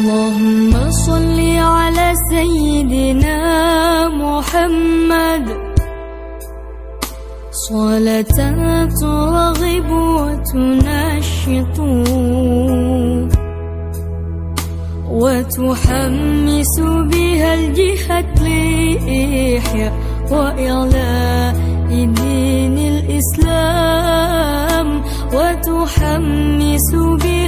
اللهم صل على سيدنا محمد. صلاة ترغب وتنشط. وتحمس بها الجهة لإحياء وإعلاء دين الإسلام. وتحمس بها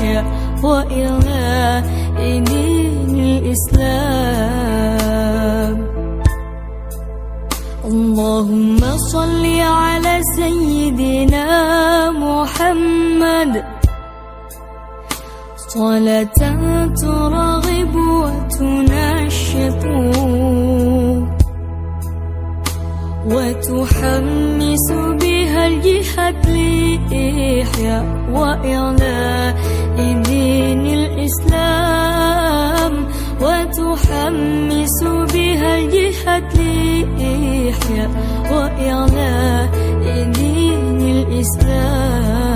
لإحياء وإعلاء دين الإسلام. اللهم صل على سيدنا محمد. صلاة ترغب وتنشط. وتحمس بها الجهة لإحياء وإعلاء دين الإسلام وتحمس بها الجهة لإحياء وإعلاء دين الإسلام.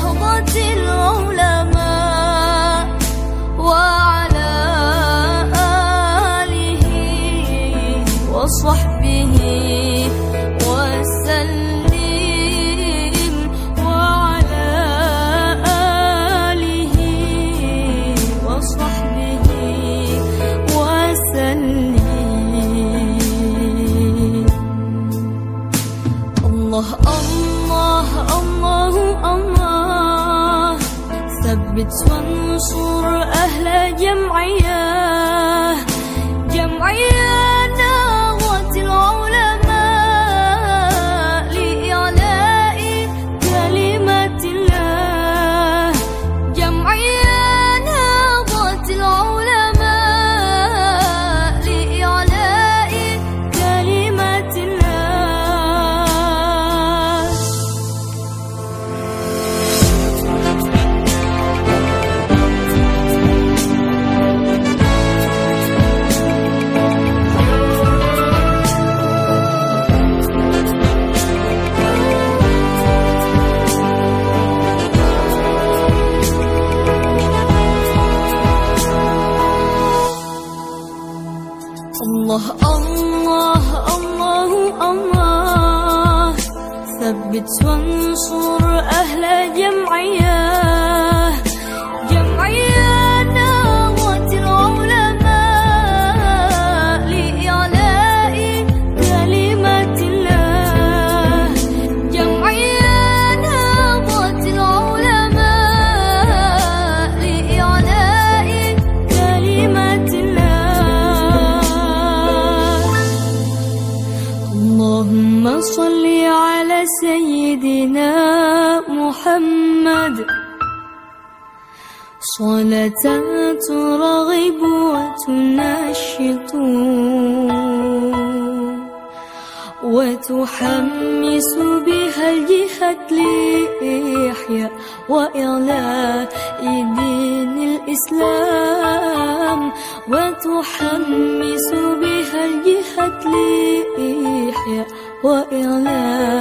好过寂寞了。وانصر أهل جمعية جمعية ثبت وانصر أهل سيدنا محمد. صلاة ترغب وتنشط. وتحمس بها الجهة لإحياء وإعلاء دين الإسلام. وتحمس بها الجهة لإحياء وإعلاء